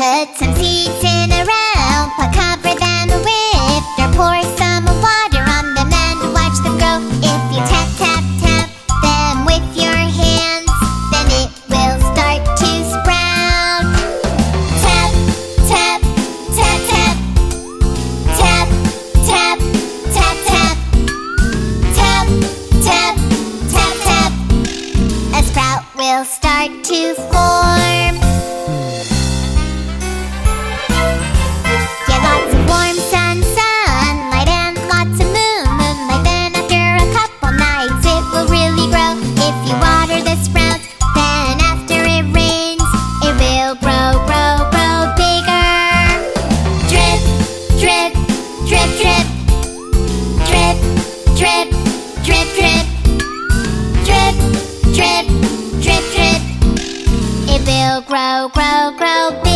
Put some seeds in a row, but cover them with or pour some water on them and watch them grow. If you tap, tap, tap them with your hands, then it will start to sprout. Tap, tap, tap, tap. Tap, tap, tap, tap. Tap, tap, tap, tap. A sprout will start to form. grow, grow, grow big.